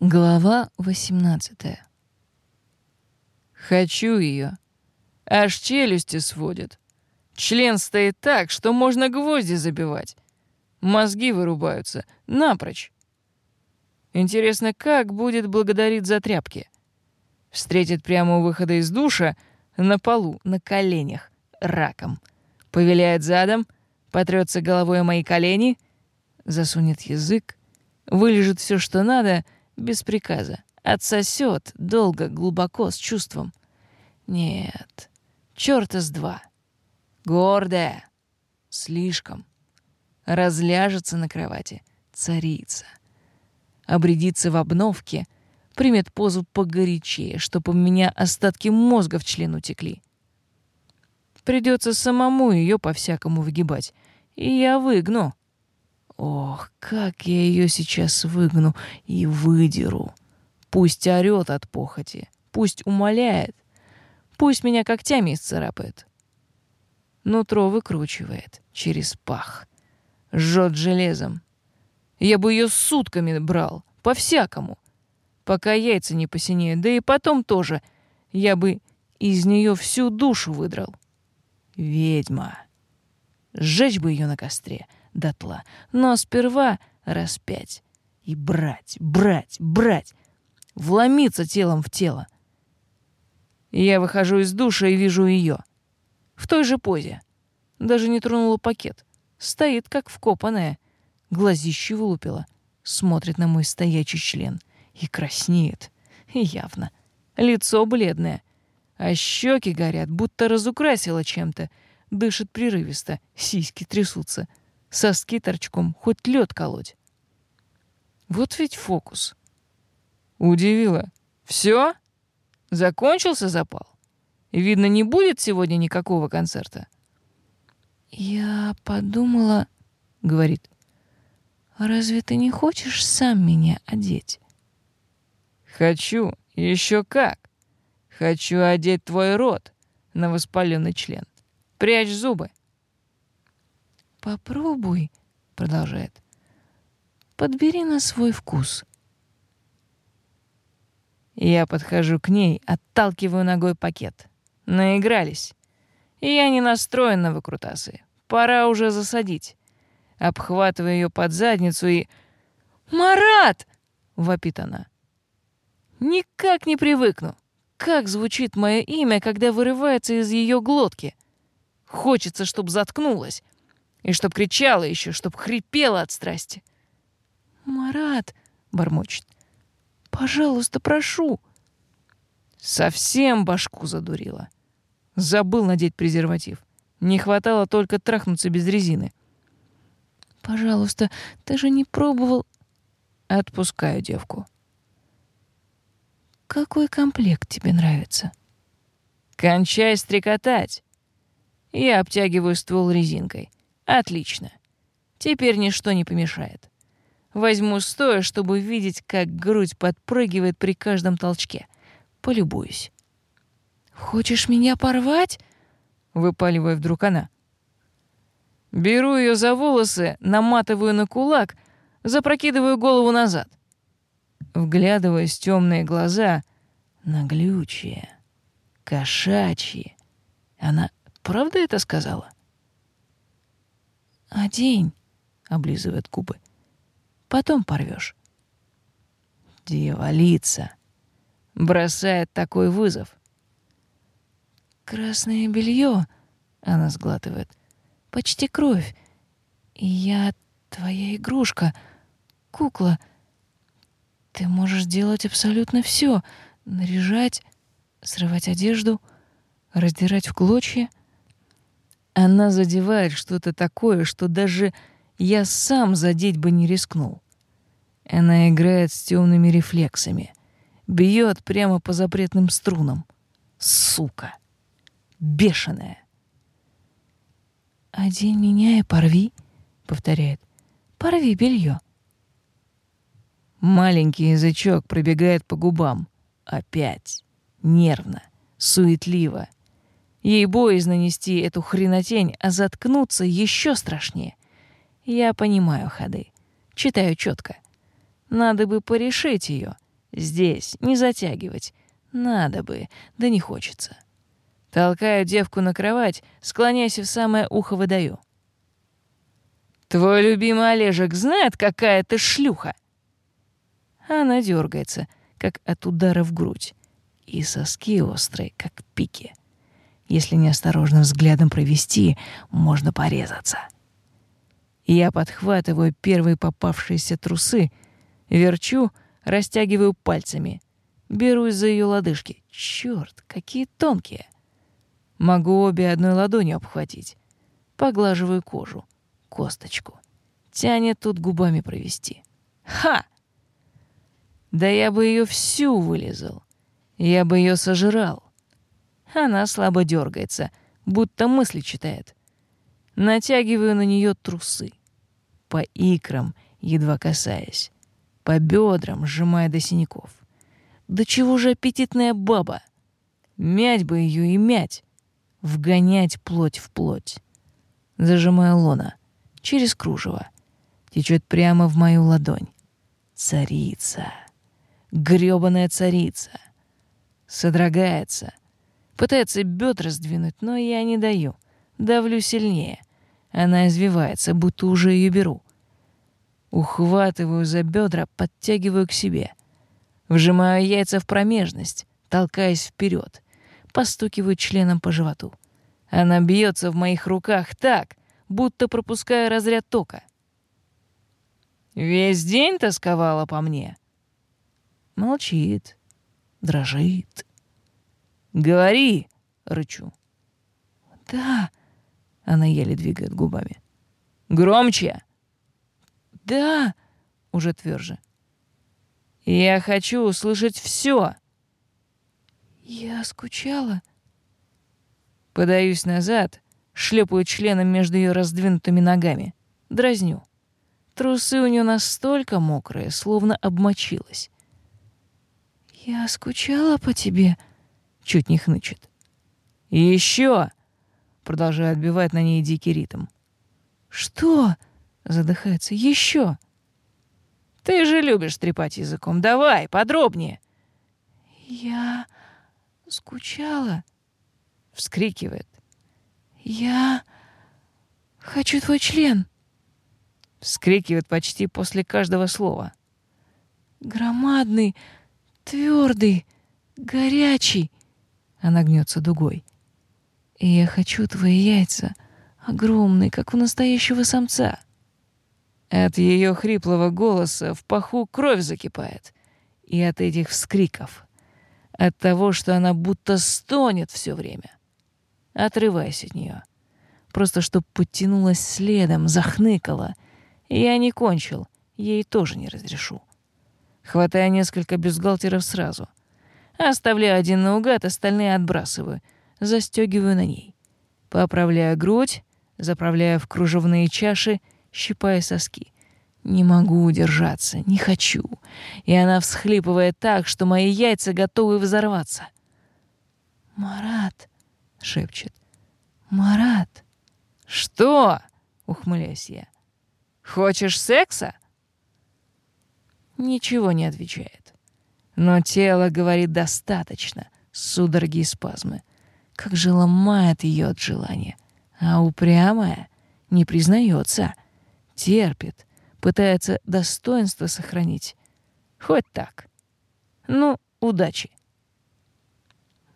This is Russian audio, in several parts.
Глава 18 Хочу ее. Аж челюсти сводят. Член стоит так, что можно гвозди забивать. Мозги вырубаются. Напрочь. Интересно, как будет благодарить за тряпки? Встретит прямо у выхода из душа, на полу, на коленях, раком. Повеляет задом, потрется головой о мои колени, засунет язык, вылежит все, что надо — без приказа. Отсосет долго, глубоко, с чувством. Нет, чёрта с два. Гордая. Слишком. Разляжется на кровати. Царица. Обрядится в обновке. Примет позу погорячее, чтоб у меня остатки мозга в член утекли. Придется самому ее по-всякому выгибать. И я выгну. Ох, как я ее сейчас выгну и выдеру. Пусть орёт от похоти, пусть умоляет, пусть меня когтями исцарапает. Нутро выкручивает через пах, жжет железом. Я бы ее сутками брал, по-всякому, пока яйца не посинеют, да и потом тоже я бы из нее всю душу выдрал. Ведьма. Сжечь бы ее на костре — дотла. Но сперва распять. И брать, брать, брать. Вломиться телом в тело. Я выхожу из душа и вижу ее. В той же позе. Даже не тронула пакет. Стоит, как вкопанная. Глазище вылупила. Смотрит на мой стоячий член. И краснеет. Явно. Лицо бледное. А щеки горят, будто разукрасила чем-то. Дышит прерывисто, сиськи трясутся соски торчком, хоть лед колоть. Вот ведь фокус. Удивило. Все? Закончился запал? Видно, не будет сегодня никакого концерта. Я подумала, говорит, разве ты не хочешь сам меня одеть? Хочу, еще как. Хочу одеть твой рот на воспаленный член. Прячь зубы. Попробуй, продолжает. Подбери на свой вкус. Я подхожу к ней, отталкиваю ногой пакет. Наигрались. Я не настроен на выкрутасы. Пора уже засадить. Обхватываю ее под задницу и... «Марат!» — вопит она. «Никак не привыкну. Как звучит мое имя, когда вырывается из ее глотки? Хочется, чтоб заткнулась. И чтоб кричала еще, чтоб хрипела от страсти. «Марат!» — бормочет. «Пожалуйста, прошу!» Совсем башку задурила. Забыл надеть презерватив. Не хватало только трахнуться без резины. «Пожалуйста, ты же не пробовал...» Отпускаю девку. «Какой комплект тебе нравится?» «Кончай стрекотать!» Я обтягиваю ствол резинкой. Отлично. Теперь ничто не помешает. Возьму стоя, чтобы видеть, как грудь подпрыгивает при каждом толчке. Полюбуюсь. «Хочешь меня порвать?» — выпаливая вдруг она. Беру ее за волосы, наматываю на кулак, запрокидываю голову назад. Вглядываясь в темные глаза, наглючие, кошачьи. Она правда это сказала? «Одень», — облизывает губы. «Потом порвешь». Дьяволица бросает такой вызов. «Красное белье», — она сглатывает, — «почти кровь. И я твоя игрушка, кукла. Ты можешь делать абсолютно все: наряжать, срывать одежду, раздирать в клочья. Она задевает что-то такое, что даже я сам задеть бы не рискнул. Она играет с темными рефлексами, бьет прямо по запретным струнам. Сука! Бешеная! «Одень меня и порви», — повторяет. «Порви белье». Маленький язычок пробегает по губам. Опять. Нервно, суетливо. Ей боязно нести эту хренотень, а заткнуться еще страшнее. Я понимаю ходы, читаю четко. Надо бы порешить ее, Здесь, не затягивать. Надо бы, да не хочется. Толкаю девку на кровать, склоняясь в самое ухо выдаю. «Твой любимый Олежек знает, какая ты шлюха?» Она дергается, как от удара в грудь, и соски острые, как пики. Если неосторожным взглядом провести, можно порезаться. Я подхватываю первые попавшиеся трусы, верчу, растягиваю пальцами, берусь за ее лодыжки. Черт, какие тонкие! Могу обе одной ладонью обхватить. Поглаживаю кожу, косточку. Тянет тут губами провести. Ха! Да я бы ее всю вылезал. Я бы ее сожрал. Она слабо дергается, будто мысли читает. Натягиваю на нее трусы. По икрам, едва касаясь. По бедрам, сжимая до синяков. Да чего же аппетитная баба? Мять бы ее и мять вгонять плоть в плоть. Зажимаю лона через кружево. Течет прямо в мою ладонь. Царица. грёбаная царица. Содрогается. Пытается бедра сдвинуть, но я не даю. Давлю сильнее. Она извивается, будто уже ее беру. Ухватываю за бедра, подтягиваю к себе. Вжимаю яйца в промежность, толкаясь вперед постукиваю членом по животу. Она бьется в моих руках так, будто пропуская разряд тока. Весь день тосковала по мне. Молчит, дрожит. «Говори!» — рычу. «Да!» — она еле двигает губами. «Громче!» «Да!» — уже тверже. «Я хочу услышать все!» Я скучала. Подаюсь назад, шлепаю членом между ее раздвинутыми ногами. Дразню. Трусы у нее настолько мокрые, словно обмочилась. «Я скучала по тебе», — чуть не хнычет. еще продолжаю отбивать на ней дикий ритм. «Что?» — задыхается. Еще. «Ты же любишь трепать языком. Давай, подробнее». «Я...» скучала, вскрикивает. Я хочу твой член. Вскрикивает почти после каждого слова. Громадный, твердый, горячий. Она гнется дугой. И я хочу твои яйца, огромные, как у настоящего самца. От ее хриплого голоса в паху кровь закипает. И от этих вскриков от того, что она будто стонет все время. Отрываясь от нее, просто чтоб подтянулась следом, захныкала. Я не кончил, ей тоже не разрешу. Хватая несколько бюстгальтеров сразу. Оставляю один наугад, остальные отбрасываю, застегиваю на ней. Поправляю грудь, заправляю в кружевные чаши, щипая соски. Не могу удержаться, не хочу. И она всхлипывает так, что мои яйца готовы взорваться. «Марат», — шепчет, — «Марат». «Что?» — ухмыляюсь я. «Хочешь секса?» Ничего не отвечает. Но тело говорит достаточно, судороги и спазмы. Как же ломает ее от желания. А упрямая не признается, терпит, пытается достоинство сохранить. Хоть так. Ну, удачи.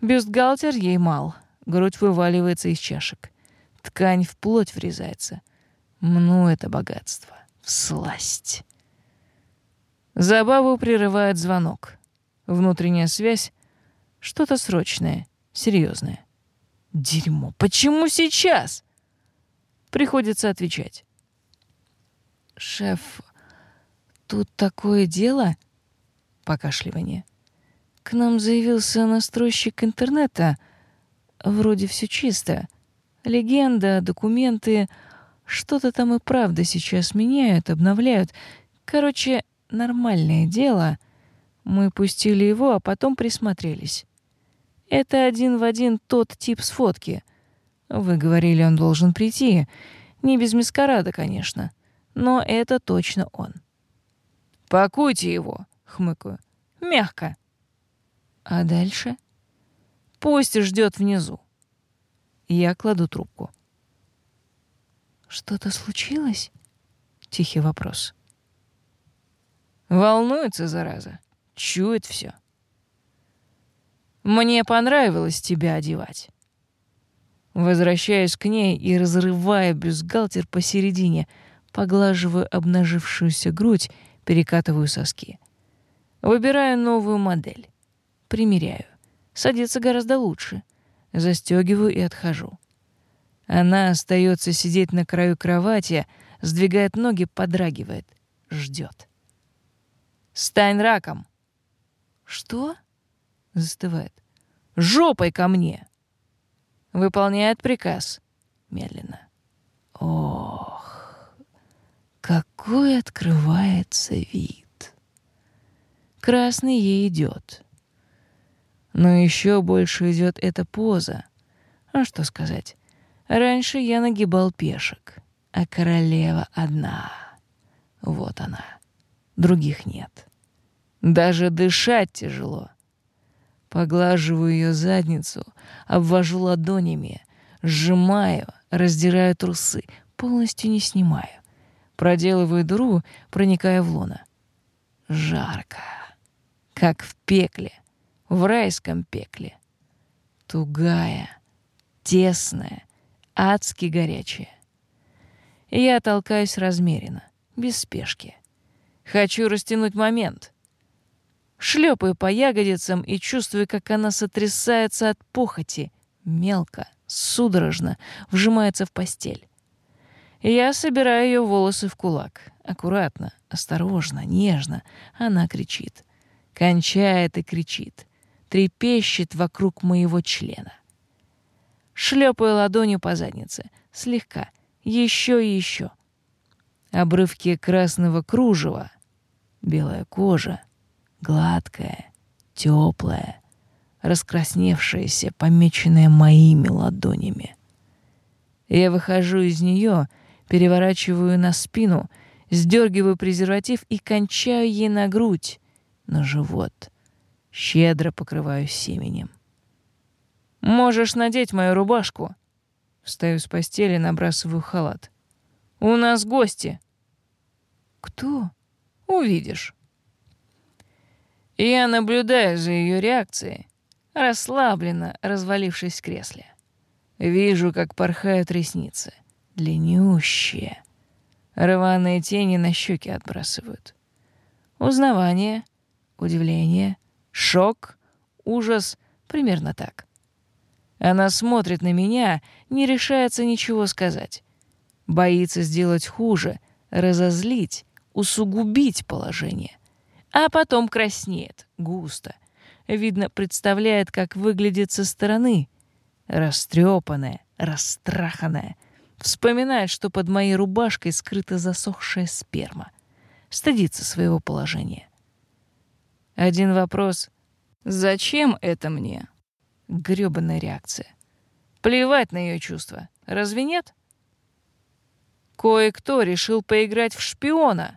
Бюстгальтер ей мал, грудь вываливается из чашек. Ткань в плоть врезается. Мну это богатство. Всласть. Забаву прерывает звонок. Внутренняя связь — что-то срочное, серьезное. Дерьмо, почему сейчас? Приходится отвечать. «Шеф, тут такое дело?» Покашливание. «К нам заявился настройщик интернета. Вроде все чисто. Легенда, документы. Что-то там и правда сейчас меняют, обновляют. Короче, нормальное дело. Мы пустили его, а потом присмотрелись. Это один в один тот тип с фотки. Вы говорили, он должен прийти. Не без маскарада, конечно но это точно он. «Пакуйте его», — хмыкаю. Мягко. А дальше? Пусть ждет внизу. Я кладу трубку. Что-то случилось? Тихий вопрос. Волнуется, зараза. Чует все. Мне понравилось тебя одевать. Возвращаюсь к ней и разрываю бюстгальтер посередине, поглаживаю обнажившуюся грудь, перекатываю соски. Выбираю новую модель. Примеряю. Садится гораздо лучше. Застегиваю и отхожу. Она остается сидеть на краю кровати, сдвигает ноги, подрагивает, ждет. «Стань раком!» «Что?» — застывает. «Жопой ко мне!» Выполняет приказ. Медленно. Ох, какой открывается вид. Красный ей идет. Но еще больше идет эта поза. А что сказать? Раньше я нагибал пешек, а королева одна. Вот она. Других нет. Даже дышать тяжело. Поглаживаю ее задницу, обвожу ладонями, сжимаю, раздираю трусы, полностью не снимаю. Проделываю дыру, проникая в лоно. Жарко, как в пекле, в райском пекле. Тугая, тесная, адски горячая. Я толкаюсь размеренно, без спешки. Хочу растянуть момент — Шлепаю по ягодицам и чувствую, как она сотрясается от похоти. Мелко, судорожно, вжимается в постель. Я собираю ее волосы в кулак. Аккуратно, осторожно, нежно. Она кричит. Кончает и кричит. Трепещет вокруг моего члена. Шлепаю ладонью по заднице. Слегка. Еще и еще. Обрывки красного кружева. Белая кожа гладкая, теплая, раскрасневшаяся, помеченная моими ладонями. Я выхожу из нее, переворачиваю на спину, сдергиваю презерватив и кончаю ей на грудь, на живот. Щедро покрываю семенем. «Можешь надеть мою рубашку». Встаю с постели, набрасываю халат. «У нас гости». «Кто?» «Увидишь». Я наблюдаю за ее реакцией, расслабленно развалившись в кресле. Вижу, как порхают ресницы, длиннющие. Рваные тени на щеки отбрасывают. Узнавание, удивление, шок, ужас — примерно так. Она смотрит на меня, не решается ничего сказать. Боится сделать хуже, разозлить, усугубить положение — а потом краснеет, густо. Видно, представляет, как выглядит со стороны. Растрепанная, растраханная. Вспоминает, что под моей рубашкой скрыта засохшая сперма. Стыдится своего положения. Один вопрос. Зачем это мне? Грёбаная реакция. Плевать на ее чувства. Разве нет? Кое-кто решил поиграть в шпиона.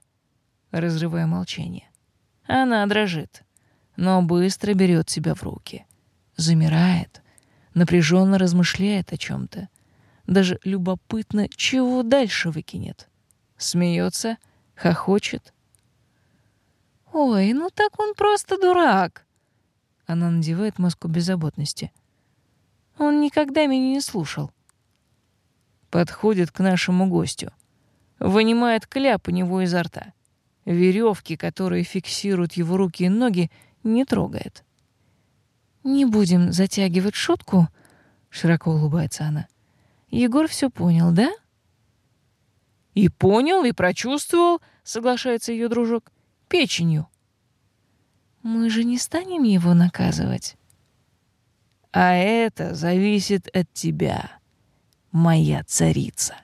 Разрывая молчание. Она дрожит, но быстро берет себя в руки. Замирает, напряженно размышляет о чем-то. Даже любопытно, чего дальше выкинет. Смеется, хохочет. «Ой, ну так он просто дурак!» Она надевает маску беззаботности. Он никогда меня не слушал. Подходит к нашему гостю. Вынимает кляп у него изо рта. Веревки, которые фиксируют его руки и ноги, не трогает. «Не будем затягивать шутку», — широко улыбается она. «Егор все понял, да?» «И понял, и прочувствовал», — соглашается ее дружок, — «печенью». «Мы же не станем его наказывать». «А это зависит от тебя, моя царица».